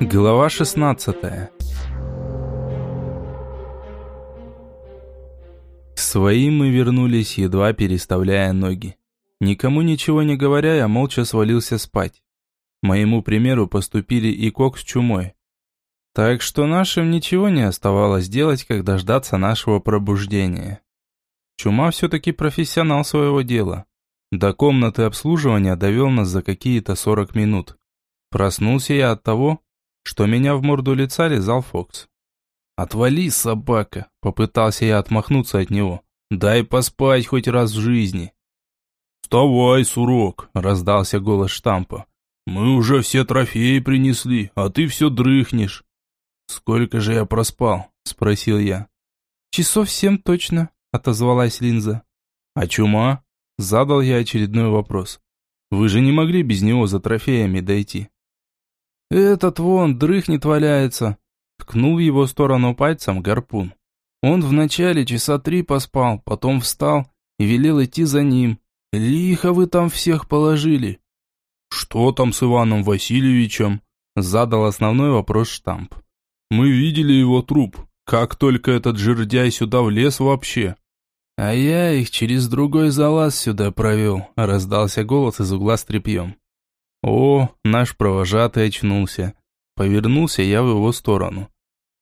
Глава 16 К своим мы вернулись, едва переставляя ноги. Никому ничего не говоря, я молча свалился спать. Моему примеру поступили и Кок с Чумой. Так что нашим ничего не оставалось делать, как дождаться нашего пробуждения. Чума все-таки профессионал своего дела. До комнаты обслуживания довел нас за какие-то 40 минут. Проснулся я от того, что меня в морду лица лизал Фокс. «Отвали, собака!» – попытался я отмахнуться от него. «Дай поспать хоть раз в жизни!» «Вставай, сурок!» – раздался голос штампа. «Мы уже все трофеи принесли, а ты все дрыхнешь». «Сколько же я проспал?» – спросил я. «Часов семь точно», – отозвалась Линза. «А чума?» – задал я очередной вопрос. «Вы же не могли без него за трофеями дойти?» «Этот вон дрыхнет валяется», — ткнул в его сторону пальцем гарпун. Он вначале часа три поспал, потом встал и велел идти за ним. Лихо вы там всех положили. Что там с Иваном Васильевичем? Задал основной вопрос штамп. Мы видели его труп. Как только этот жердяй сюда влез вообще. А я их через другой залаз сюда провел, раздался голос из угла с тряпьем. О, наш провожатый очнулся. Повернулся я в его сторону.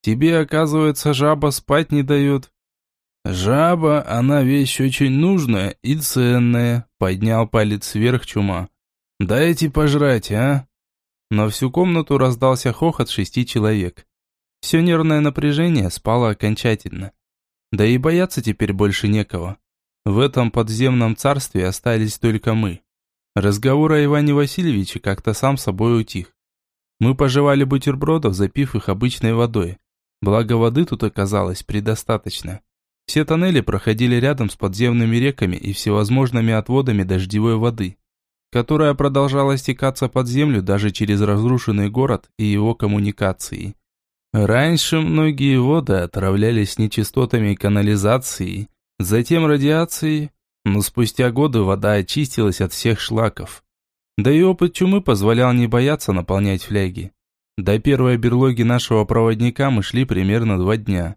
Тебе, оказывается, жаба спать не дает. Жаба, она вещь очень нужная и ценная, поднял палец вверх чума. Дайте пожрать, а? На всю комнату раздался хохот шести человек. Все нервное напряжение спало окончательно. Да и бояться теперь больше некого. В этом подземном царстве остались только мы. Разговор о Иване Васильевиче как-то сам собой утих. Мы пожевали бутербродов, запив их обычной водой. Благо воды тут оказалось предостаточно. Все тоннели проходили рядом с подземными реками и всевозможными отводами дождевой воды, которая продолжала стекаться под землю даже через разрушенный город и его коммуникации. Раньше многие воды отравлялись нечистотами канализации, затем радиацией, но спустя годы вода очистилась от всех шлаков. Да и опыт чумы позволял не бояться наполнять фляги. До первой берлоги нашего проводника мы шли примерно два дня.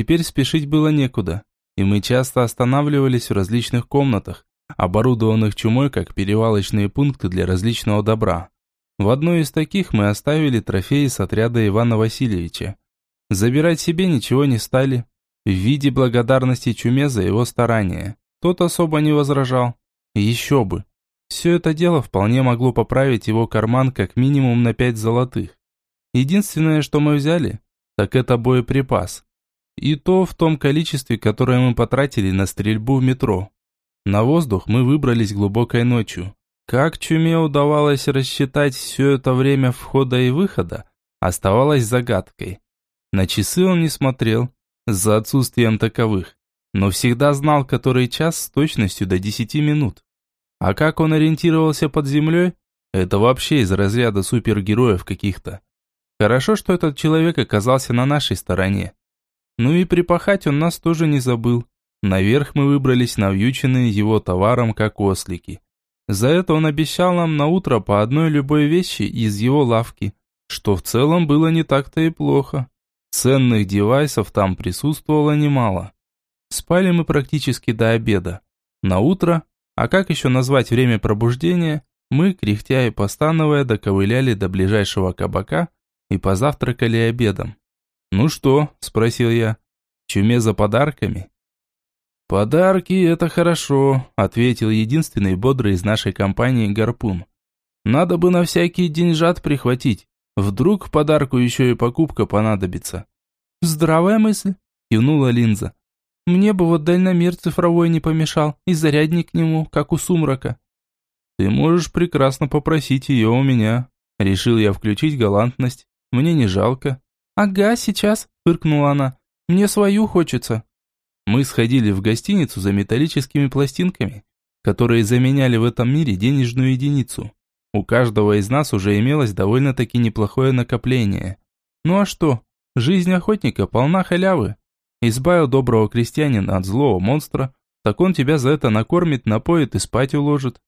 Теперь спешить было некуда, и мы часто останавливались в различных комнатах, оборудованных чумой как перевалочные пункты для различного добра. В одной из таких мы оставили трофеи с отряда Ивана Васильевича. Забирать себе ничего не стали, в виде благодарности чуме за его старания. Тот особо не возражал. Еще бы. Все это дело вполне могло поправить его карман как минимум на пять золотых. Единственное, что мы взяли, так это боеприпас. И то в том количестве, которое мы потратили на стрельбу в метро. На воздух мы выбрались глубокой ночью. Как чуме удавалось рассчитать все это время входа и выхода, оставалось загадкой. На часы он не смотрел, за отсутствием таковых но всегда знал, который час с точностью до 10 минут. А как он ориентировался под землей, это вообще из разряда супергероев каких-то. Хорошо, что этот человек оказался на нашей стороне. Ну и припахать он нас тоже не забыл. Наверх мы выбрались навьюченные его товаром, как ослики. За это он обещал нам на утро по одной любой вещи из его лавки, что в целом было не так-то и плохо. Ценных девайсов там присутствовало немало. Спали мы практически до обеда. На утро, а как еще назвать время пробуждения, мы, кряхтя и постановая, доковыляли до ближайшего кабака и позавтракали обедом. «Ну что?» – спросил я. «Чуме за подарками?» «Подарки – это хорошо», – ответил единственный бодрый из нашей компании Гарпун. «Надо бы на всякий деньжат прихватить. Вдруг подарку еще и покупка понадобится». «Здравая мысль», – кивнула Линза. Мне бы вот дальномер цифровой не помешал, и зарядник к нему, как у сумрака. Ты можешь прекрасно попросить ее у меня. Решил я включить галантность. Мне не жалко. Ага, сейчас, фыркнула она. Мне свою хочется. Мы сходили в гостиницу за металлическими пластинками, которые заменяли в этом мире денежную единицу. У каждого из нас уже имелось довольно-таки неплохое накопление. Ну а что? Жизнь охотника полна халявы. Избавил доброго крестьянина от злого монстра, так он тебя за это накормит, напоит и спать уложит.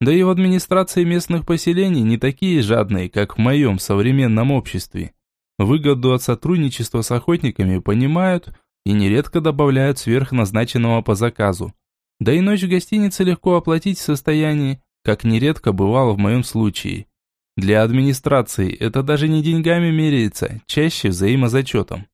Да и в администрации местных поселений не такие жадные, как в моем современном обществе. Выгоду от сотрудничества с охотниками понимают и нередко добавляют сверх назначенного по заказу. Да и ночь в гостинице легко оплатить в состоянии, как нередко бывало в моем случае. Для администрации это даже не деньгами меряется, чаще взаимозачетом.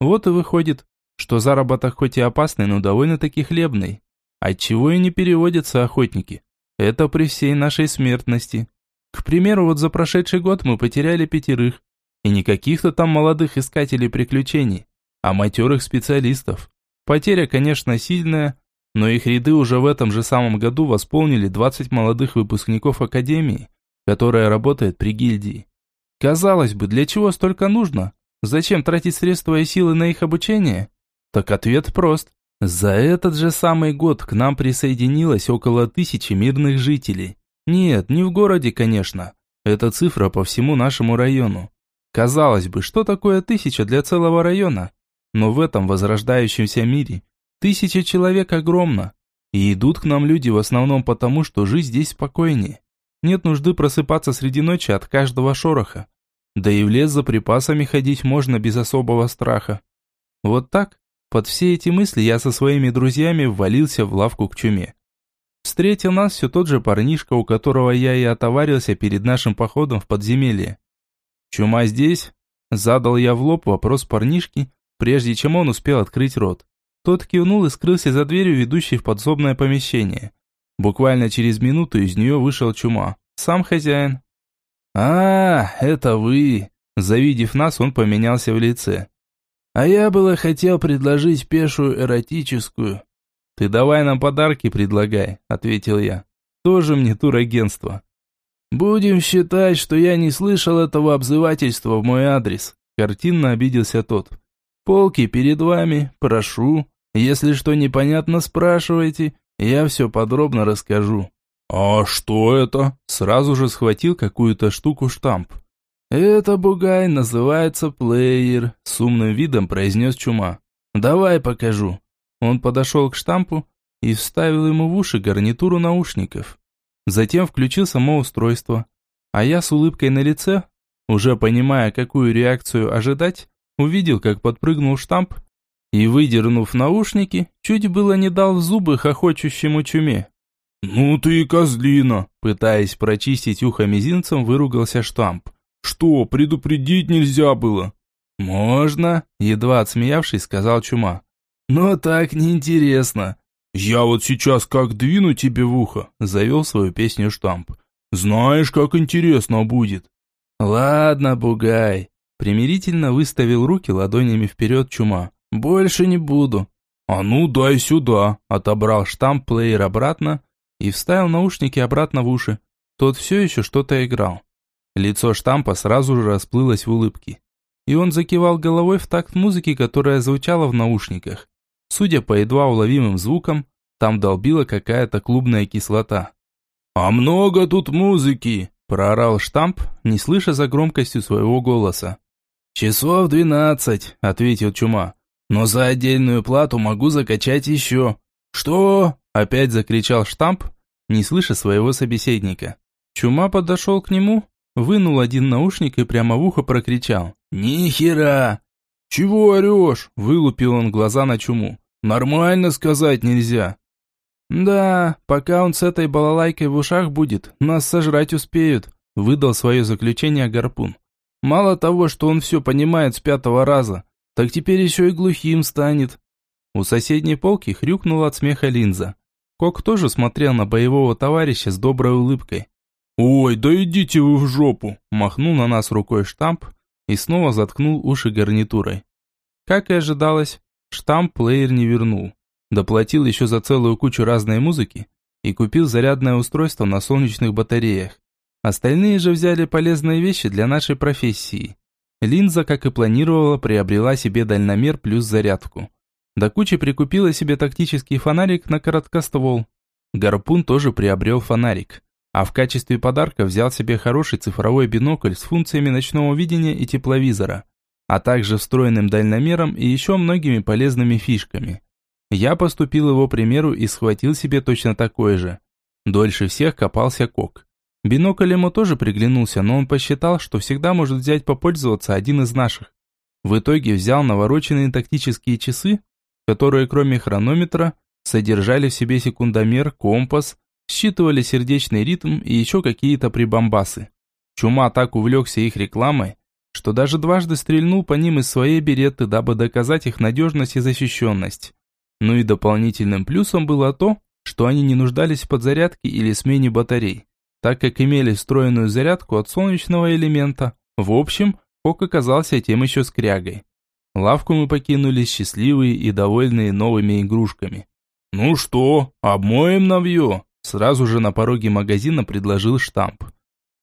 Вот и выходит, что заработок хоть и опасный, но довольно-таки хлебный. Отчего и не переводятся охотники. Это при всей нашей смертности. К примеру, вот за прошедший год мы потеряли пятерых. И не каких-то там молодых искателей приключений, а матерых специалистов. Потеря, конечно, сильная, но их ряды уже в этом же самом году восполнили 20 молодых выпускников Академии, которая работает при гильдии. Казалось бы, для чего столько нужно? Зачем тратить средства и силы на их обучение? Так ответ прост. За этот же самый год к нам присоединилось около тысячи мирных жителей. Нет, не в городе, конечно. Это цифра по всему нашему району. Казалось бы, что такое тысяча для целого района? Но в этом возрождающемся мире тысяча человек огромно. И идут к нам люди в основном потому, что жизнь здесь спокойнее. Нет нужды просыпаться среди ночи от каждого шороха. Да и в лес за припасами ходить можно без особого страха. Вот так, под все эти мысли я со своими друзьями ввалился в лавку к чуме. Встретил нас все тот же парнишка, у которого я и отоварился перед нашим походом в подземелье. «Чума здесь?» Задал я в лоб вопрос парнишки, прежде чем он успел открыть рот. Тот кивнул и скрылся за дверью, ведущей в подсобное помещение. Буквально через минуту из нее вышел чума. Сам хозяин. «А, это вы!» Завидев нас, он поменялся в лице. «А я было хотел предложить пешую эротическую». «Ты давай нам подарки предлагай», — ответил я. «Тоже мне турагентство». «Будем считать, что я не слышал этого обзывательства в мой адрес», — картинно обиделся тот. «Полки перед вами, прошу. Если что непонятно, спрашивайте. Я все подробно расскажу». «А что это?» Сразу же схватил какую-то штуку штамп. «Это бугай называется плеер», с умным видом произнес Чума. «Давай покажу». Он подошел к штампу и вставил ему в уши гарнитуру наушников. Затем включил само устройство. А я с улыбкой на лице, уже понимая, какую реакцию ожидать, увидел, как подпрыгнул штамп и, выдернув наушники, чуть было не дал в зубы хохочущему чуме. «Ну ты и козлина!» Пытаясь прочистить ухо мизинцем, выругался штамп. «Что, предупредить нельзя было?» «Можно», едва отсмеявшись, сказал чума. «Но так неинтересно». «Я вот сейчас как двину тебе в ухо», завел свою песню штамп. «Знаешь, как интересно будет». «Ладно, бугай», примирительно выставил руки ладонями вперед чума. «Больше не буду». «А ну, дай сюда!» Отобрал штамп-плеер обратно и вставил наушники обратно в уши. Тот все еще что-то играл. Лицо штампа сразу же расплылось в улыбке. И он закивал головой в такт музыки, которая звучала в наушниках. Судя по едва уловимым звукам, там долбила какая-то клубная кислота. «А много тут музыки!» – проорал штамп, не слыша за громкостью своего голоса. «Часов двенадцать», – ответил Чума. Но за отдельную плату могу закачать еще». «Что?» – опять закричал штамп, не слыша своего собеседника. Чума подошел к нему, вынул один наушник и прямо в ухо прокричал. «Ни хера!» «Чего орешь?» – вылупил он глаза на Чуму. «Нормально сказать нельзя». «Да, пока он с этой балалайкой в ушах будет, нас сожрать успеют», – выдал свое заключение Гарпун. «Мало того, что он все понимает с пятого раза, так теперь еще и глухим станет. У соседней полки хрюкнула от смеха линза. Кок тоже смотрел на боевого товарища с доброй улыбкой. «Ой, да идите вы в жопу!» Махнул на нас рукой штамп и снова заткнул уши гарнитурой. Как и ожидалось, штамп плеер не вернул. Доплатил еще за целую кучу разной музыки и купил зарядное устройство на солнечных батареях. Остальные же взяли полезные вещи для нашей профессии. Линза, как и планировала, приобрела себе дальномер плюс зарядку. До кучи прикупила себе тактический фонарик на короткоствол. Гарпун тоже приобрел фонарик. А в качестве подарка взял себе хороший цифровой бинокль с функциями ночного видения и тепловизора, а также встроенным дальномером и еще многими полезными фишками. Я поступил его примеру и схватил себе точно такой же. Дольше всех копался Кок. Бинокль ему тоже приглянулся, но он посчитал, что всегда может взять попользоваться один из наших. В итоге взял навороченные тактические часы, которые кроме хронометра содержали в себе секундомер, компас, считывали сердечный ритм и еще какие-то прибамбасы. Чума так увлекся их рекламой, что даже дважды стрельнул по ним из своей береты, дабы доказать их надежность и защищенность. Ну и дополнительным плюсом было то, что они не нуждались в подзарядке или смене батарей так как имели встроенную зарядку от солнечного элемента. В общем, Кок оказался тем еще скрягой. Лавку мы покинули счастливые и довольные новыми игрушками. «Ну что, обмоем навье?» Сразу же на пороге магазина предложил штамп.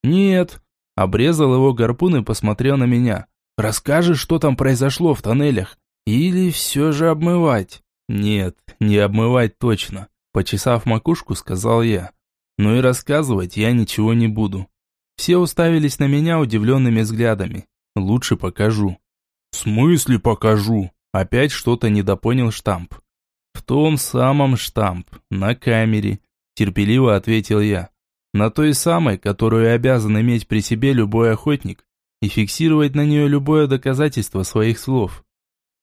«Нет», – обрезал его гарпун и посмотрел на меня. «Расскажешь, что там произошло в тоннелях? Или все же обмывать?» «Нет, не обмывать точно», – почесав макушку, сказал я но и рассказывать я ничего не буду. Все уставились на меня удивленными взглядами. Лучше покажу. В смысле покажу? Опять что-то недопонял штамп. В том самом штамп, на камере, терпеливо ответил я. На той самой, которую обязан иметь при себе любой охотник и фиксировать на нее любое доказательство своих слов.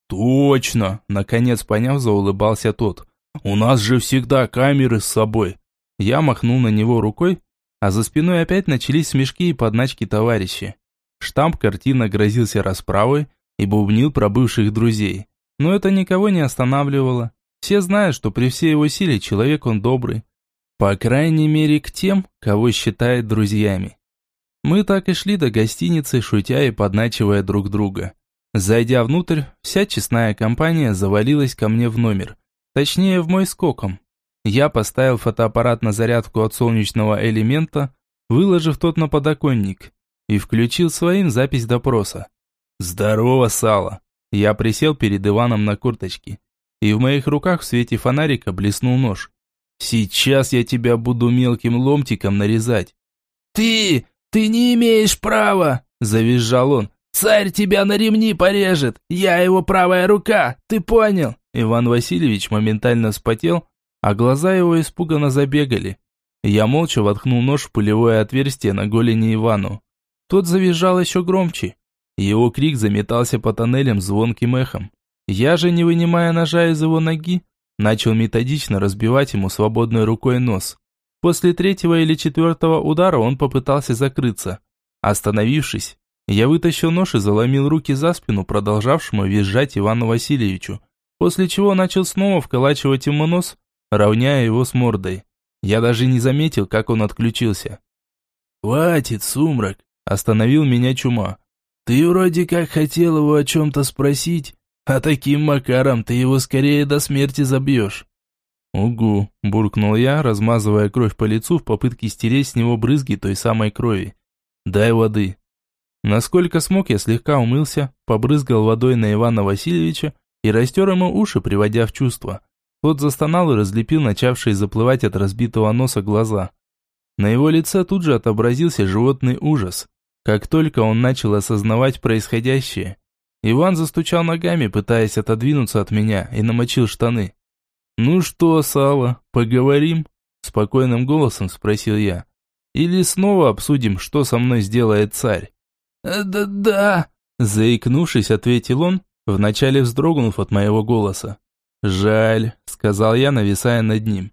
«Точно!» – наконец поняв, заулыбался тот. «У нас же всегда камеры с собой. Я махнул на него рукой, а за спиной опять начались смешки и подначки товарищей. Штамп картина грозился расправой и бубнил про бывших друзей. Но это никого не останавливало. Все знают, что при всей его силе человек он добрый. По крайней мере к тем, кого считает друзьями. Мы так и шли до гостиницы, шутя и подначивая друг друга. Зайдя внутрь, вся честная компания завалилась ко мне в номер. Точнее, в мой скоком. Я поставил фотоаппарат на зарядку от солнечного элемента, выложив тот на подоконник, и включил своим запись допроса. «Здорово, Сало!» Я присел перед Иваном на курточке, и в моих руках в свете фонарика блеснул нож. «Сейчас я тебя буду мелким ломтиком нарезать». «Ты! Ты не имеешь права!» – завизжал он. «Царь тебя на ремни порежет! Я его правая рука! Ты понял?» Иван Васильевич моментально вспотел а глаза его испуганно забегали. Я молча воткнул нож в пулевое отверстие на голени Ивану. Тот завизжал еще громче. Его крик заметался по тоннелям звонким эхом. Я же, не вынимая ножа из его ноги, начал методично разбивать ему свободной рукой нос. После третьего или четвертого удара он попытался закрыться. Остановившись, я вытащил нож и заломил руки за спину продолжавшему визжать Ивану Васильевичу, после чего начал снова вколачивать ему нос, равняя его с мордой. Я даже не заметил, как он отключился. «Хватит, сумрак!» – остановил меня чума. «Ты вроде как хотел его о чем-то спросить, а таким макаром ты его скорее до смерти забьешь». «Угу», – буркнул я, размазывая кровь по лицу в попытке стереть с него брызги той самой крови. «Дай воды». Насколько смог, я слегка умылся, побрызгал водой на Ивана Васильевича и растер ему уши, приводя в чувство. Тот застонал и разлепил начавшие заплывать от разбитого носа глаза. На его лице тут же отобразился животный ужас. Как только он начал осознавать происходящее, Иван застучал ногами, пытаясь отодвинуться от меня, и намочил штаны. «Ну что, Сава, поговорим?» Спокойным голосом спросил я. «Или снова обсудим, что со мной сделает царь?» «Да-да», заикнувшись, ответил он, вначале вздрогнув от моего голоса. «Жаль», — сказал я, нависая над ним.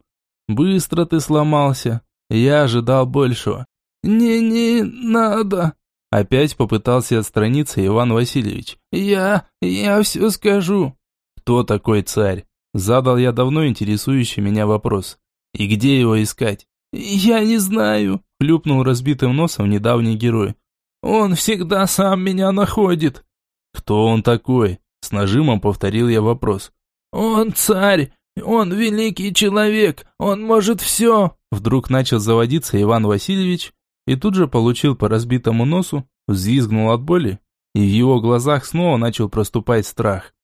«Быстро ты сломался. Я ожидал большего». «Не-не надо», — опять попытался отстраниться Иван Васильевич. «Я... я все скажу». «Кто такой царь?» Задал я давно интересующий меня вопрос. «И где его искать?» «Я не знаю», — хлюпнул разбитым носом недавний герой. «Он всегда сам меня находит». «Кто он такой?» С нажимом повторил я вопрос. «Он царь! Он великий человек! Он может все!» Вдруг начал заводиться Иван Васильевич и тут же получил по разбитому носу, взвизгнул от боли, и в его глазах снова начал проступать страх.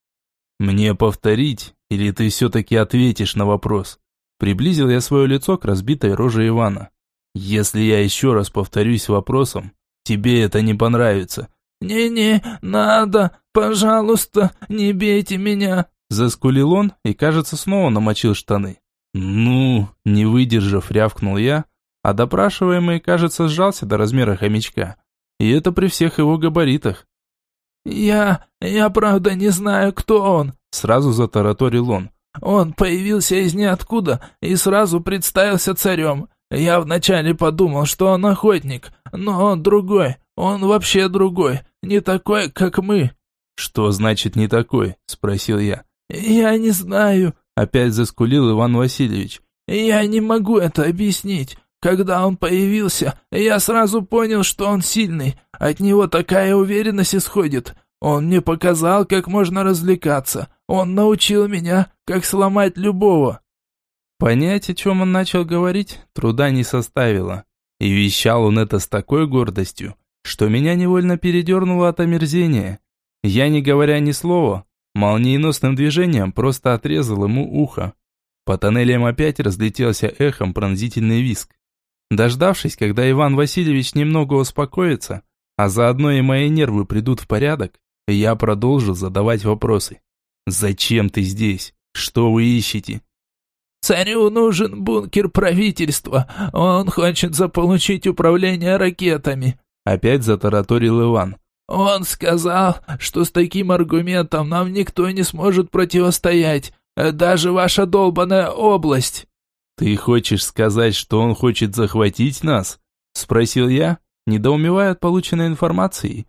«Мне повторить, или ты все-таки ответишь на вопрос?» Приблизил я свое лицо к разбитой роже Ивана. «Если я еще раз повторюсь вопросом, тебе это не понравится». «Не-не, надо, пожалуйста, не бейте меня», Заскулил он и, кажется, снова намочил штаны. «Ну...» – не выдержав, рявкнул я, а допрашиваемый, кажется, сжался до размера хомячка. И это при всех его габаритах. «Я... я правда не знаю, кто он», – сразу затараторил он. «Он появился из ниоткуда и сразу представился царем. Я вначале подумал, что он охотник, но он другой, он вообще другой, не такой, как мы». «Что значит «не такой»?» – спросил я. «Я не знаю», – опять заскулил Иван Васильевич. «Я не могу это объяснить. Когда он появился, я сразу понял, что он сильный. От него такая уверенность исходит. Он мне показал, как можно развлекаться. Он научил меня, как сломать любого». Понять, о чем он начал говорить, труда не составило. И вещал он это с такой гордостью, что меня невольно передернуло от омерзения. Я, не говоря ни слова, молниеносным движением просто отрезал ему ухо. По тоннелям опять разлетелся эхом пронзительный виск. Дождавшись, когда Иван Васильевич немного успокоится, а заодно и мои нервы придут в порядок, я продолжил задавать вопросы. «Зачем ты здесь? Что вы ищете? Царю нужен бункер правительства. Он хочет заполучить управление ракетами. Опять затараторил Иван. Он сказал, что с таким аргументом нам никто не сможет противостоять. Даже ваша долбаная область. Ты хочешь сказать, что он хочет захватить нас? Спросил я, недоумевая от полученной информации.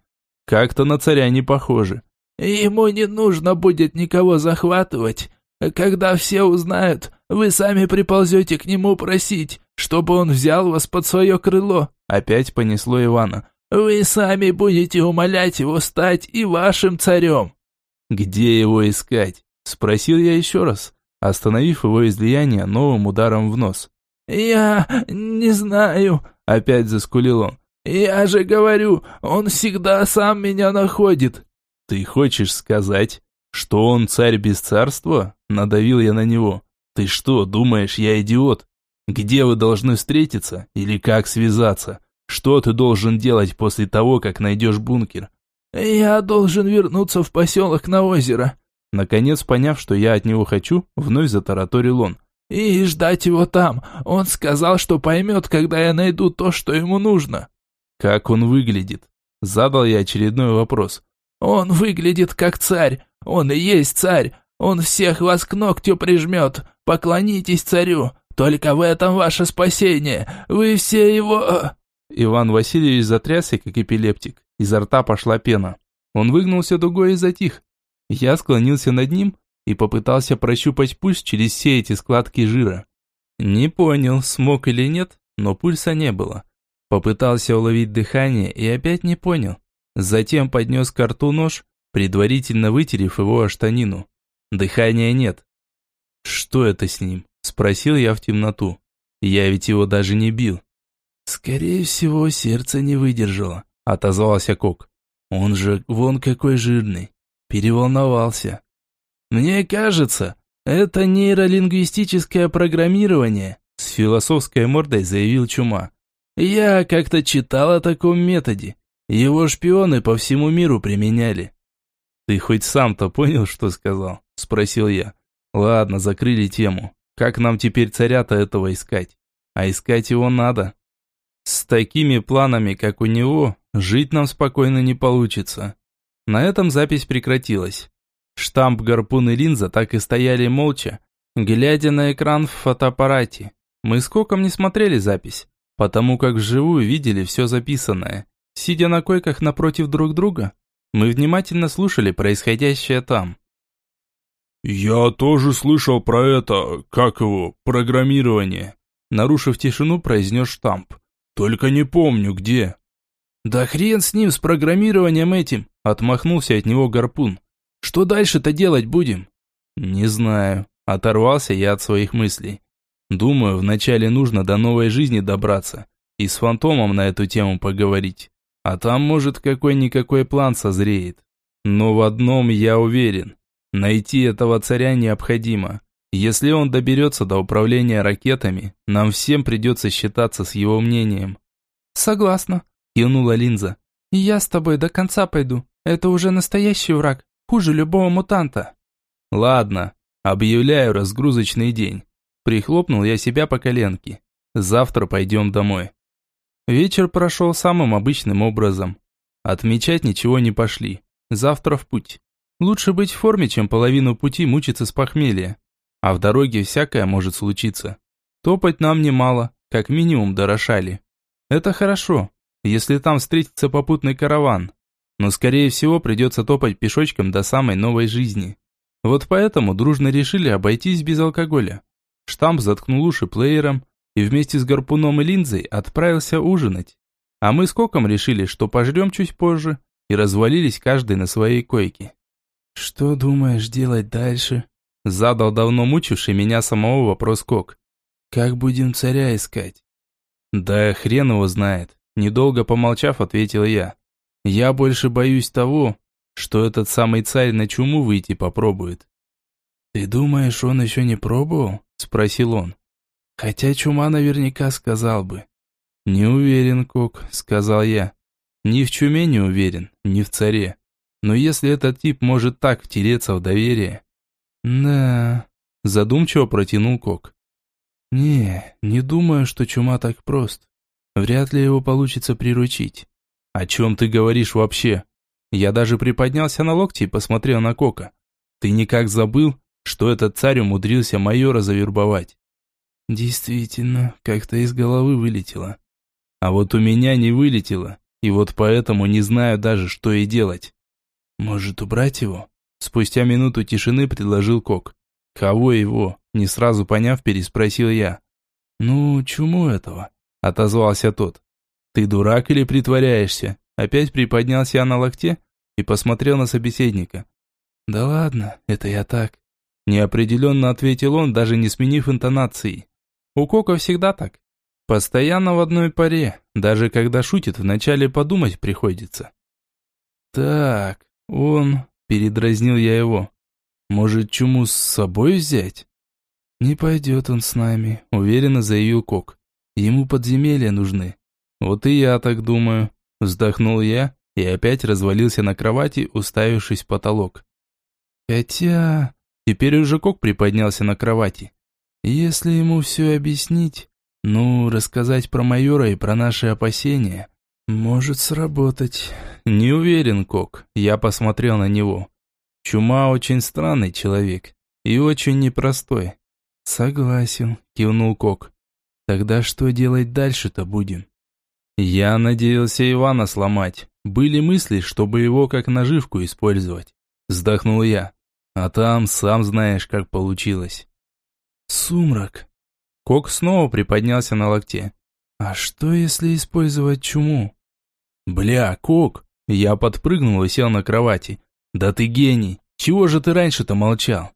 Как-то на царя не похоже. Ему не нужно будет никого захватывать. Когда все узнают, вы сами приползете к нему просить, чтобы он взял вас под свое крыло. Опять понесло Ивана. Вы сами будете умолять его стать и вашим царем. Где его искать? Спросил я еще раз, остановив его излияние новым ударом в нос. «Я не знаю», — опять заскулил он. «Я же говорю, он всегда сам меня находит». «Ты хочешь сказать, что он царь без царства?» Надавил я на него. «Ты что, думаешь, я идиот? Где вы должны встретиться? Или как связаться? Что ты должен делать после того, как найдешь бункер?» «Я должен вернуться в поселок на озеро». Наконец, поняв, что я от него хочу, вновь затараторил он. «И ждать его там. Он сказал, что поймет, когда я найду то, что ему нужно». «Как он выглядит?» Задал я очередной вопрос. «Он выглядит как царь. Он и есть царь. Он всех вас к ногтю прижмет. Поклонитесь царю. Только в этом ваше спасение. Вы все его...» э, Иван Васильевич затрясся, как эпилептик. Изо рта пошла пена. Он выгнулся дугой и затих. Я склонился над ним и попытался прощупать пульс через все эти складки жира. Не понял, смог или нет, но пульса не было. Попытался уловить дыхание и опять не понял. Затем поднес к рту нож, предварительно вытерев его о штанину. Дыхания нет. Что это с ним? Спросил я в темноту. Я ведь его даже не бил. Скорее всего, сердце не выдержало, отозвался Кок. Он же вон какой жирный. Переволновался. Мне кажется, это нейролингвистическое программирование, с философской мордой заявил Чума. Я как-то читал о таком методе. Его шпионы по всему миру применяли. Ты хоть сам-то понял, что сказал? – спросил я. «Ладно, закрыли тему. Как нам теперь царя-то этого искать? А искать его надо. С такими планами, как у него, жить нам спокойно не получится». На этом запись прекратилась. Штамп, гарпун и линза так и стояли молча, глядя на экран в фотоаппарате. Мы с Коком не смотрели запись, потому как вживую видели все записанное. Сидя на койках напротив друг друга, мы внимательно слушали происходящее там. «Я тоже слышал про это, как его, программирование», нарушив тишину, произнес штамп. «Только не помню, где». «Да хрен с ним, с программированием этим», отмахнулся от него гарпун. «Что дальше-то делать будем?» «Не знаю», оторвался я от своих мыслей. «Думаю, вначале нужно до новой жизни добраться и с фантомом на эту тему поговорить. А там, может, какой-никакой план созреет. Но в одном я уверен. Найти этого царя необходимо. Если он доберется до управления ракетами, нам всем придется считаться с его мнением». «Согласна», – кивнула Линза. «Я с тобой до конца пойду. Это уже настоящий враг, хуже любого мутанта». «Ладно, объявляю разгрузочный день. Прихлопнул я себя по коленке. Завтра пойдем домой. Вечер прошел самым обычным образом. Отмечать ничего не пошли. Завтра в путь. Лучше быть в форме, чем половину пути мучиться с похмелья. А в дороге всякое может случиться. Топать нам немало, как минимум до Рошали. Это хорошо, если там встретится попутный караван. Но скорее всего придется топать пешочком до самой новой жизни. Вот поэтому дружно решили обойтись без алкоголя. Штамп заткнул уши плеером и вместе с гарпуном и линзой отправился ужинать. А мы с Коком решили, что пожрем чуть позже, и развалились каждый на своей койке. «Что думаешь делать дальше?» Задал давно мучивший меня самого вопрос Кок. «Как будем царя искать?» «Да хрен его знает», недолго помолчав, ответил я. «Я больше боюсь того, что этот самый царь на чуму выйти попробует». «Ты думаешь, он еще не пробовал?» – спросил он. «Хотя чума наверняка сказал бы». «Не уверен, Кок», – сказал я. «Ни в чуме не уверен, ни в царе. Но если этот тип может так втереться в доверие...» «Да...» – задумчиво протянул Кок. «Не, не думаю, что чума так прост. Вряд ли его получится приручить». «О чем ты говоришь вообще?» Я даже приподнялся на локти и посмотрел на Кока. «Ты никак забыл, что этот царь умудрился майора завербовать?» «Действительно, как-то из головы вылетело». «А вот у меня не вылетело, и вот поэтому не знаю даже, что и делать». «Может, убрать его?» Спустя минуту тишины предложил Кок. «Кого его?» Не сразу поняв, переспросил я. «Ну, чему этого?» Отозвался тот. «Ты дурак или притворяешься?» Опять приподнялся я на локте и посмотрел на собеседника. «Да ладно, это я так». Неопределенно ответил он, даже не сменив интонации. У Кока всегда так. Постоянно в одной паре, даже когда шутит, вначале подумать приходится. «Так, он...» – передразнил я его. «Может, чуму с собой взять?» «Не пойдет он с нами», – уверенно заявил Кок. «Ему подземелья нужны». «Вот и я так думаю», Вздохнул я и опять развалился на кровати, уставившись в потолок. Хотя... Теперь уже Кок приподнялся на кровати. Если ему все объяснить, ну, рассказать про майора и про наши опасения, может сработать. Не уверен, Кок. Я посмотрел на него. Чума очень странный человек и очень непростой. Согласен, кивнул Кок. Тогда что делать дальше-то будем? Я надеялся Ивана сломать. Были мысли, чтобы его как наживку использовать. Вздохнул я. А там, сам знаешь, как получилось. Сумрак. Кок снова приподнялся на локте. А что, если использовать чуму? Бля, Кок. Я подпрыгнул и сел на кровати. Да ты гений. Чего же ты раньше-то молчал?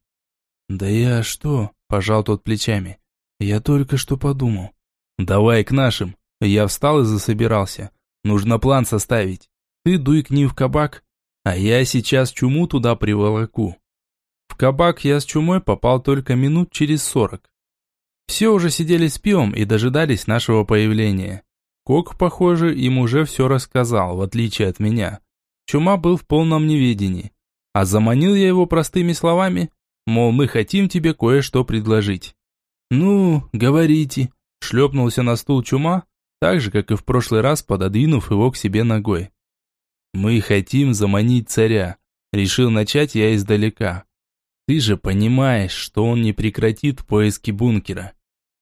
Да я что? Пожал тот плечами. Я только что подумал. Давай к нашим. Я встал и засобирался. Нужно план составить. Ты дуй к ним в кабак, а я сейчас чуму туда приволоку. В кабак я с чумой попал только минут через сорок. Все уже сидели с пивом и дожидались нашего появления. Кок, похоже, им уже все рассказал, в отличие от меня. Чума был в полном неведении. А заманил я его простыми словами, мол, мы хотим тебе кое-что предложить. «Ну, говорите», шлепнулся на стул чума, так же, как и в прошлый раз, пододвинув его к себе ногой. «Мы хотим заманить царя», — решил начать я издалека. «Ты же понимаешь, что он не прекратит поиски бункера».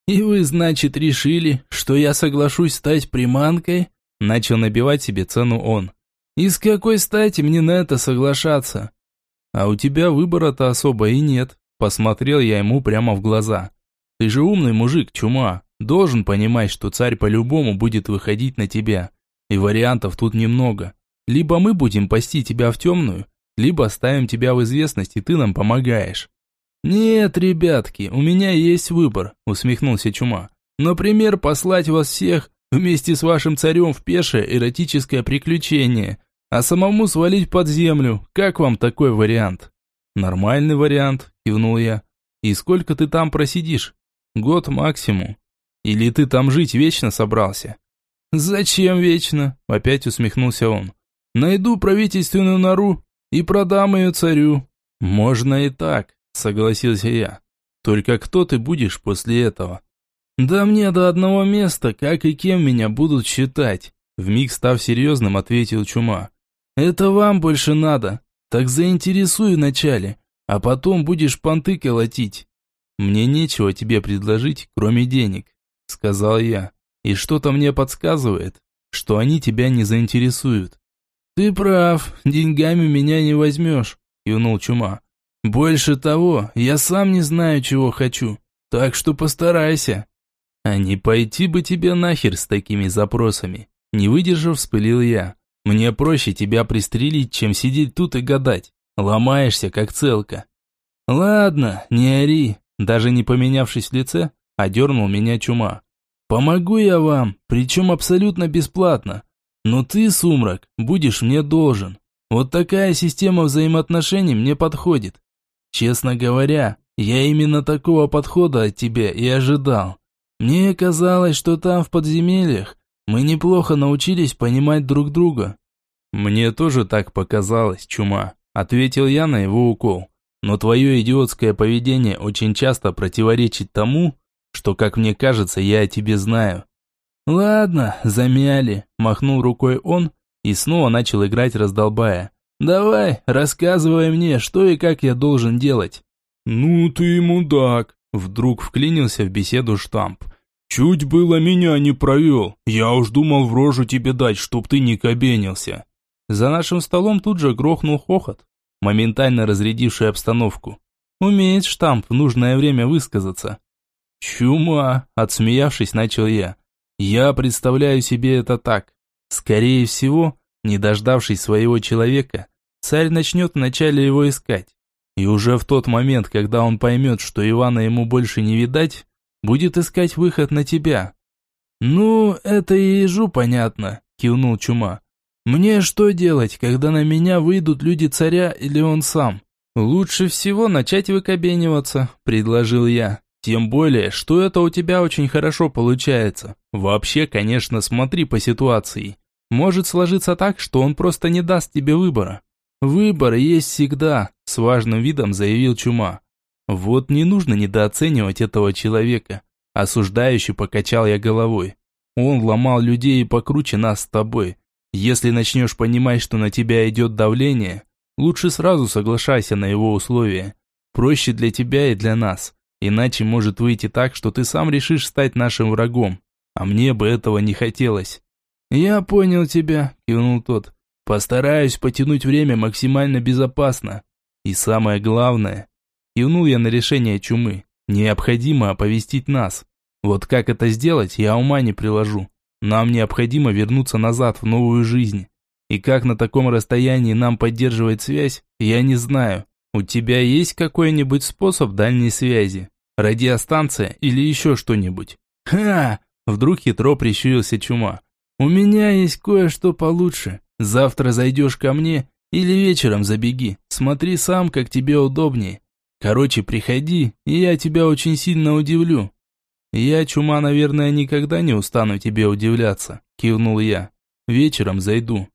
«И вы, значит, решили, что я соглашусь стать приманкой?» Начал набивать себе цену он. «И с какой стати мне на это соглашаться?» «А у тебя выбора-то особо и нет», — посмотрел я ему прямо в глаза. «Ты же умный мужик, чума. Должен понимать, что царь по-любому будет выходить на тебя. И вариантов тут немного. Либо мы будем пасти тебя в темную, либо ставим тебя в известность, и ты нам помогаешь». «Нет, ребятки, у меня есть выбор», – усмехнулся Чума. «Например, послать вас всех вместе с вашим царем в пешее эротическое приключение, а самому свалить под землю. Как вам такой вариант?» «Нормальный вариант», – кивнул я. «И сколько ты там просидишь?» «Год максимум. Или ты там жить вечно собрался?» «Зачем вечно?» – опять усмехнулся он. «Найду правительственную нору и продам ее царю». «Можно и так», – согласился я. Только кто ты будешь после этого? Да мне до одного места, как и кем меня будут считать. Вмиг став серьезным, ответил Чума. Это вам больше надо. Так заинтересуй вначале, а потом будешь понты колотить. Мне нечего тебе предложить, кроме денег, сказал я. И что-то мне подсказывает, что они тебя не заинтересуют. Ты прав, деньгами меня не возьмешь, кивнул Чума. Больше того, я сам не знаю, чего хочу, так что постарайся. А не пойти бы тебе нахер с такими запросами. Не выдержав, вспылил я. Мне проще тебя пристрелить, чем сидеть тут и гадать. Ломаешься, как целка. Ладно, не ори. Даже не поменявшись в лице, одернул меня чума. Помогу я вам, причем абсолютно бесплатно. Но ты, Сумрак, будешь мне должен. Вот такая система взаимоотношений мне подходит. Честно говоря, я именно такого подхода от тебя и ожидал. Мне казалось, что там в подземельях мы неплохо научились понимать друг друга. Мне тоже так показалось, чума, ответил я на его укол. Но твое идиотское поведение очень часто противоречит тому, что, как мне кажется, я о тебе знаю. Ладно, замяли, махнул рукой он и снова начал играть раздолбая. Давай, рассказывай мне, что и как я должен делать. Ну ты мудак, Вдруг вклинился в беседу штамп. «Чуть было меня не провел. Я уж думал в рожу тебе дать, чтоб ты не кабенился». За нашим столом тут же грохнул хохот, моментально разрядивший обстановку. Умеет штамп в нужное время высказаться. «Чума!» – отсмеявшись, начал я. «Я представляю себе это так. Скорее всего, не дождавшись своего человека, царь начнет вначале его искать. И уже в тот момент, когда он поймет, что Ивана ему больше не видать, будет искать выход на тебя. «Ну, это и ежу понятно», – кивнул Чума. «Мне что делать, когда на меня выйдут люди царя или он сам?» «Лучше всего начать выкобениваться», – предложил я. «Тем более, что это у тебя очень хорошо получается. Вообще, конечно, смотри по ситуации. Может сложиться так, что он просто не даст тебе выбора. «Выбор есть всегда», – с важным видом заявил Чума. «Вот не нужно недооценивать этого человека», – осуждающе покачал я головой. «Он ломал людей покруче нас с тобой. Если начнешь понимать, что на тебя идет давление, лучше сразу соглашайся на его условия. Проще для тебя и для нас. Иначе может выйти так, что ты сам решишь стать нашим врагом. А мне бы этого не хотелось». «Я понял тебя», – кивнул тот. Постараюсь потянуть время максимально безопасно. И самое главное, кивнул я на решение чумы, необходимо оповестить нас. Вот как это сделать, я ума не приложу. Нам необходимо вернуться назад в новую жизнь. И как на таком расстоянии нам поддерживать связь, я не знаю. У тебя есть какой-нибудь способ дальней связи? Радиостанция или еще что-нибудь? Ха! Вдруг хитро прищурился чума. У меня есть кое-что получше. Завтра зайдешь ко мне или вечером забеги. Смотри сам, как тебе удобнее. Короче, приходи, и я тебя очень сильно удивлю». «Я, чума, наверное, никогда не устану тебе удивляться», – кивнул я. «Вечером зайду».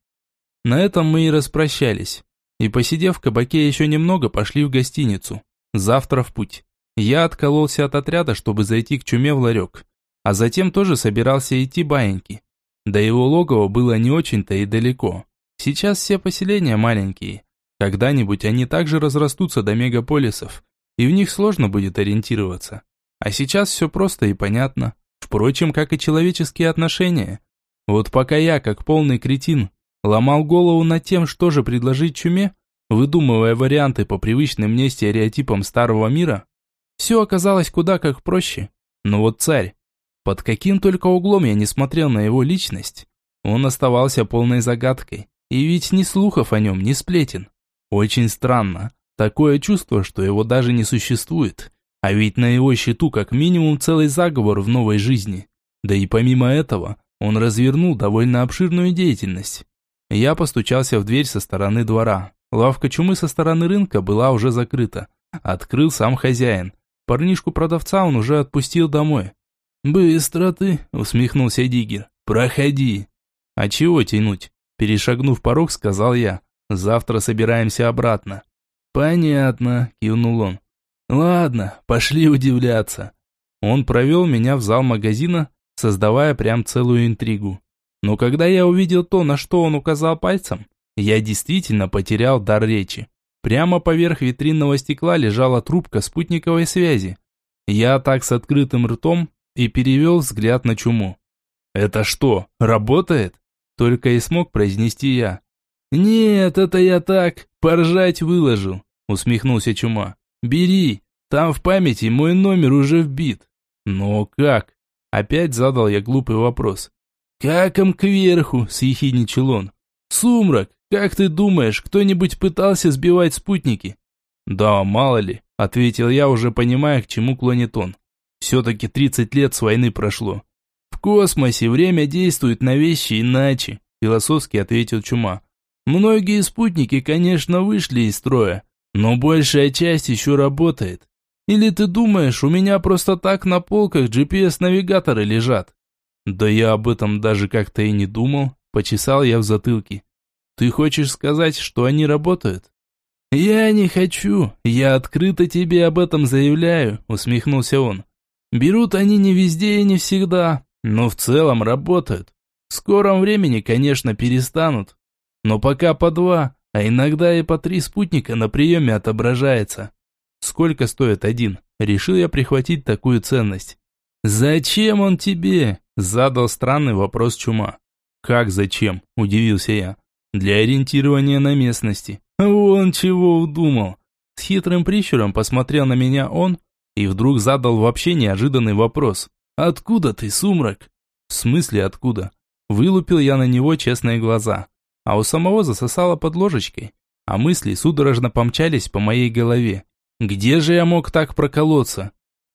На этом мы и распрощались. И, посидев в кабаке еще немного, пошли в гостиницу. Завтра в путь. Я откололся от отряда, чтобы зайти к чуме в ларек. А затем тоже собирался идти баиньки. До его логова было не очень-то и далеко. Сейчас все поселения маленькие. Когда-нибудь они также разрастутся до мегаполисов, и в них сложно будет ориентироваться. А сейчас все просто и понятно. Впрочем, как и человеческие отношения. Вот пока я, как полный кретин, ломал голову над тем, что же предложить чуме, выдумывая варианты по привычным мне стереотипам старого мира, все оказалось куда как проще. Но вот царь, под каким только углом я не смотрел на его личность, он оставался полной загадкой. И ведь ни слухов о нем, ни сплетен. Очень странно. Такое чувство, что его даже не существует. А ведь на его счету как минимум целый заговор в новой жизни. Да и помимо этого, он развернул довольно обширную деятельность. Я постучался в дверь со стороны двора. Лавка чумы со стороны рынка была уже закрыта. Открыл сам хозяин. Парнишку-продавца он уже отпустил домой. «Быстро ты», — усмехнулся Диггер. «Проходи». «А чего тянуть?» Перешагнув порог, сказал я. «Завтра собираемся обратно». «Понятно», — кивнул он. Ладно, пошли удивляться. Он провел меня в зал магазина, создавая прям целую интригу. Но когда я увидел то, на что он указал пальцем, я действительно потерял дар речи. Прямо поверх витринного стекла лежала трубка спутниковой связи. Я так с открытым ртом и перевел взгляд на чуму. «Это что, работает?» Только и смог произнести я. «Нет, это я так, поржать выложил», усмехнулся чума. «Бери, там в памяти мой номер уже вбит». «Но как?» Опять задал я глупый вопрос. «Каком кверху?» – съехидничал он. «Сумрак, как ты думаешь, кто-нибудь пытался сбивать спутники?» «Да, мало ли», – ответил я, уже понимая, к чему клонит он. «Все-таки 30 лет с войны прошло». «В космосе время действует на вещи иначе», – философски ответил Чума. «Многие спутники, конечно, вышли из строя, но большая часть еще работает. Или ты думаешь, у меня просто так на полках GPS-навигаторы лежат?» Да я об этом даже как-то и не думал, почесал я в затылке. Ты хочешь сказать, что они работают? Я не хочу, я открыто тебе об этом заявляю, усмехнулся он. Берут они не везде и не всегда, но в целом работают. В скором времени, конечно, перестанут. Но пока по два, а иногда и по три спутника на приеме отображается. Сколько стоит один? Решил я прихватить такую ценность. «Зачем он тебе?» – задал странный вопрос Чума. «Как зачем?» – удивился я. «Для ориентирования на местности». «Вон чего удумал!» С хитрым прищуром посмотрел на меня он и вдруг задал вообще неожиданный вопрос. «Откуда ты, сумрак?» «В смысле откуда?» Вылупил я на него честные глаза, а у самого засосало под ложечкой, а мысли судорожно помчались по моей голове. «Где же я мог так проколоться?»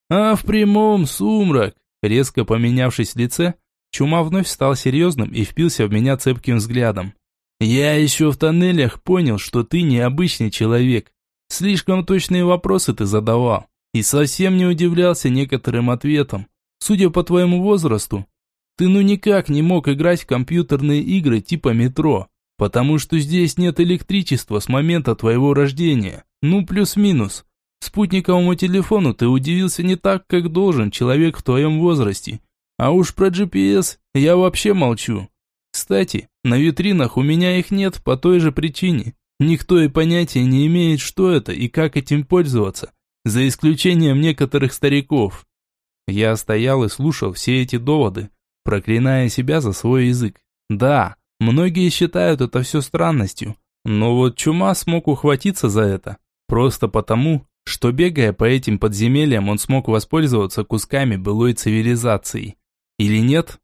«А в прямом сумрак!» Резко поменявшись в лице, Чума вновь стал серьезным и впился в меня цепким взглядом. «Я еще в тоннелях понял, что ты необычный человек. Слишком точные вопросы ты задавал. И совсем не удивлялся некоторым ответам. Судя по твоему возрасту, ты ну никак не мог играть в компьютерные игры типа метро, потому что здесь нет электричества с момента твоего рождения. Ну, плюс-минус. Спутниковому телефону ты удивился не так, как должен человек в твоем возрасте. А уж про GPS я вообще молчу. Кстати, на витринах у меня их нет по той же причине. Никто и понятия не имеет, что это и как этим пользоваться, за исключением некоторых стариков. Я стоял и слушал все эти доводы, проклиная себя за свой язык. Да, многие считают это все странностью, но вот Чума смог ухватиться за это, просто потому, что бегая по этим подземельям он смог воспользоваться кусками былой цивилизации. Или нет?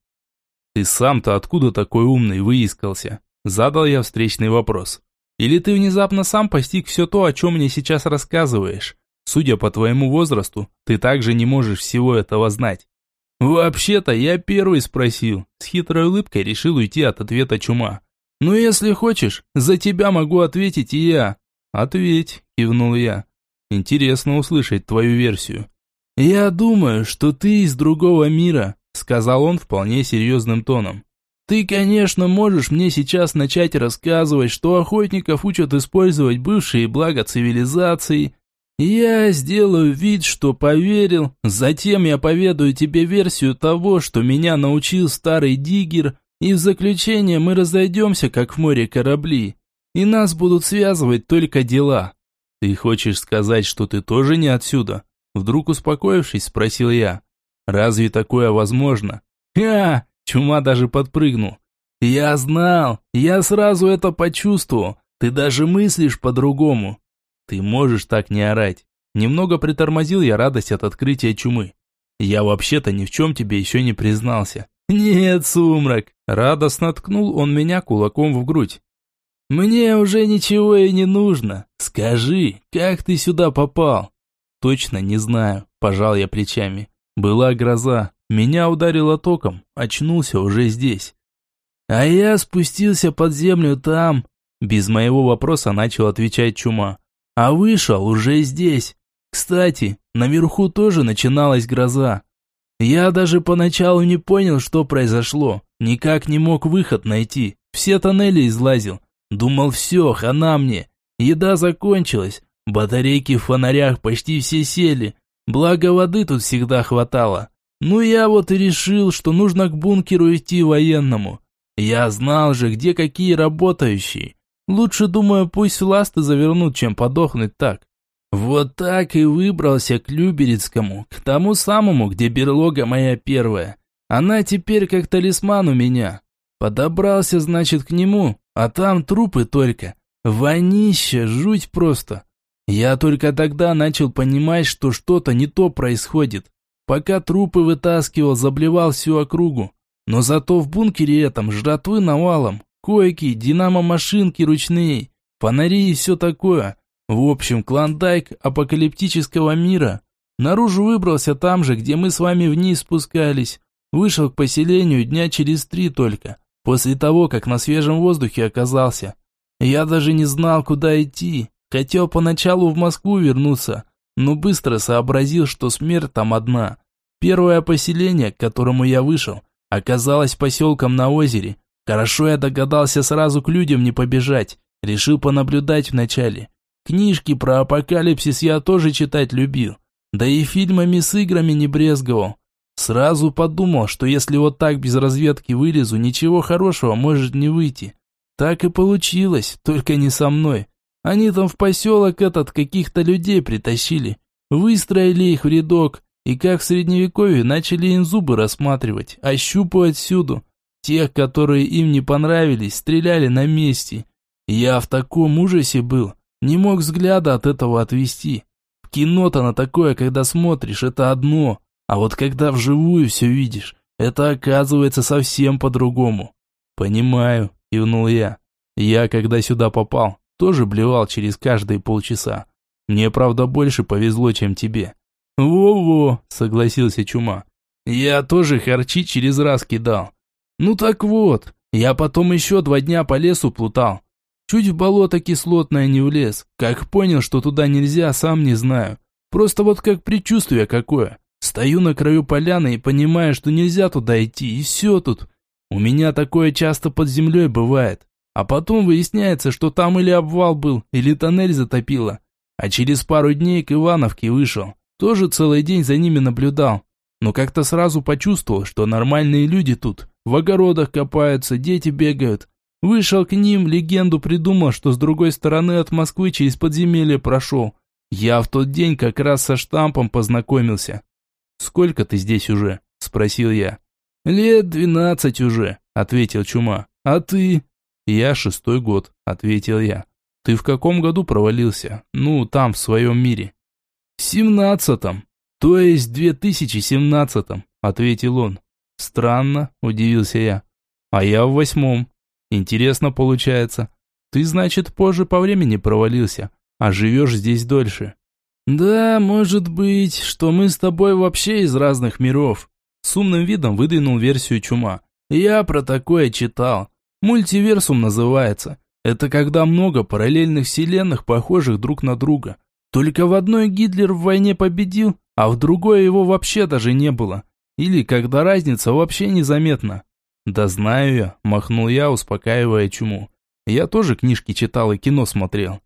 Ты сам-то откуда такой умный выискался? Задал я встречный вопрос. Или ты внезапно сам постиг все то, о чем мне сейчас рассказываешь? Судя по твоему возрасту, ты также не можешь всего этого знать. Вообще-то я первый спросил. С хитрой улыбкой решил уйти от ответа чума. Ну если хочешь, за тебя могу ответить и я. Ответь, кивнул я. Интересно услышать твою версию. Я думаю, что ты из другого мира, сказал он вполне серьезным тоном. Ты, конечно, можешь мне сейчас начать рассказывать, что охотников учат использовать бывшие блага цивилизации. Я сделаю вид, что поверил, затем я поведаю тебе версию того, что меня научил старый диггер, и в заключение мы разойдемся, как в море корабли, и нас будут связывать только дела. «Ты хочешь сказать, что ты тоже не отсюда?» Вдруг успокоившись, спросил я. «Разве такое возможно?» «Ха!» Чума даже подпрыгнул. «Я знал! Я сразу это почувствовал! Ты даже мыслишь по-другому!» «Ты можешь так не орать!» Немного притормозил я радость от открытия чумы. «Я вообще-то ни в чем тебе еще не признался!» «Нет, сумрак!» Радостно ткнул он меня кулаком в грудь. «Мне уже ничего и не нужно. Скажи, как ты сюда попал?» «Точно не знаю», – пожал я плечами. «Была гроза. Меня ударило током. Очнулся уже здесь». «А я спустился под землю там». Без моего вопроса начал отвечать Чума. «А вышел уже здесь. Кстати, наверху тоже начиналась гроза. Я даже поначалу не понял, что произошло. Никак не мог выход найти. Все тоннели излазил. Думал, все, хана мне. Еда закончилась, Батарейки в фонарях почти все сели, благо воды тут всегда хватало. Ну я вот и решил, что нужно к бункеру идти военному. Я знал же, где какие работающие. Лучше, думаю, пусть ласты завернут, чем подохнуть так. Вот так и выбрался к Люберецкому, к тому самому, где берлога моя первая. Она теперь как талисман у меня. Подобрался, значит, к нему, а там трупы только. Вонище, жуть просто. Я только тогда начал понимать, что что-то не то происходит. Пока трупы вытаскивал, заблевал всю округу. Но зато в бункере этом жратвы навалом. Койки, динамо-машинки ручные, фонари и все такое. В общем, клондайк апокалиптического мира. Наружу выбрался там же, где мы с вами вниз спускались. Вышел к поселению дня через три только, после того, как на свежем воздухе оказался. Я даже не знал, куда идти. Хотел поначалу в Москву вернуться, но быстро сообразил, что смерть там одна. Первое поселение, к которому я вышел, оказалось поселком на озере. Хорошо я догадался сразу к людям не побежать, решил понаблюдать вначале. Книжки про апокалипсис я тоже читать любил. Да и фильмами с играми не брезговал. Сразу подумал, что если вот так без разведки вылезу, ничего хорошего может не выйти. Так и получилось, только не со мной. Они там в поселок этот каких-то людей притащили. Выстроили их в рядок, и как в средневековье начали им зубы рассматривать, ощупывать всюду. Тех, которые им не понравились, стреляли на месте. Я в таком ужасе был, не мог взгляда от этого отвести. В кино-то на такое, когда смотришь, это одно, а вот когда вживую все видишь, это оказывается совсем по-другому. Понимаю, кивнул я. Я, когда сюда попал, тоже блевал через каждые полчаса. Мне, правда, больше повезло, чем тебе. Во-во, согласился Чума. Я тоже харчи через раз кидал. Ну так вот, я потом еще два дня по лесу плутал. Чуть в болото кислотное не влез. Как понял, что туда нельзя, сам не знаю. Просто вот как предчувствие какое. Стою на краю поляны и понимаю, что нельзя туда идти, и все тут. У меня такое часто под землей бывает. А потом выясняется, что там или обвал был, или тоннель затопило. А через пару дней к Ивановке вышел. Тоже целый день за ними наблюдал. Но как-то сразу почувствовал, что нормальные люди тут. В огородах копаются, дети бегают. Вышел к ним, легенду придумал, что с другой стороны от Москвы через подземелье прошел. Я в тот день как раз со штампом познакомился. «Сколько ты здесь уже?» – спросил я. «Лет двенадцать уже», – ответил Чума. «А ты?» «Я шестой год», – ответил я. «Ты в каком году провалился? Ну, там, в своем мире?» «В семнадцатом, то есть две тысячи семнадцатом», – ответил он. «Странно», – удивился я. «А я в восьмом. Интересно получается. Ты, значит, позже по времени провалился, а живешь здесь дольше. Да, может быть, что мы с тобой вообще из разных миров. С умным видом выдвинул версию чума. Я про такое читал. Мультиверсум называется. Это когда много параллельных вселенных, похожих друг на друга. Только в одной Гитлер в войне победил, а в другой его вообще даже не было. Или когда разница вообще незаметна. «Да знаю я», – махнул я, успокаивая чуму. «Я тоже книжки читал и кино смотрел».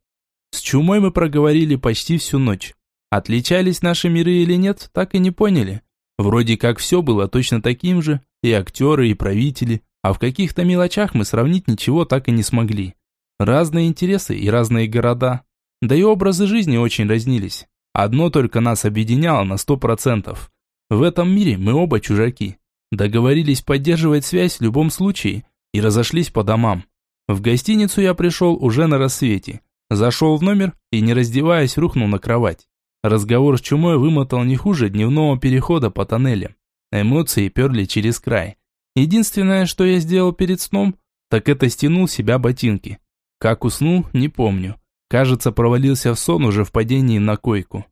С чумой мы проговорили почти всю ночь. Отличались наши миры или нет, так и не поняли. Вроде как все было точно таким же, и актеры, и правители, а в каких-то мелочах мы сравнить ничего так и не смогли. Разные интересы и разные города. Да и образы жизни очень разнились. Одно только нас объединяло на сто процентов. В этом мире мы оба чужаки. Договорились поддерживать связь в любом случае и разошлись по домам. В гостиницу я пришел уже на рассвете. Зашел в номер и, не раздеваясь, рухнул на кровать. Разговор с чумой вымотал не хуже дневного перехода по тоннелям. Эмоции перли через край. Единственное, что я сделал перед сном, так это стянул себя ботинки. Как уснул, не помню. Кажется, провалился в сон уже в падении на койку.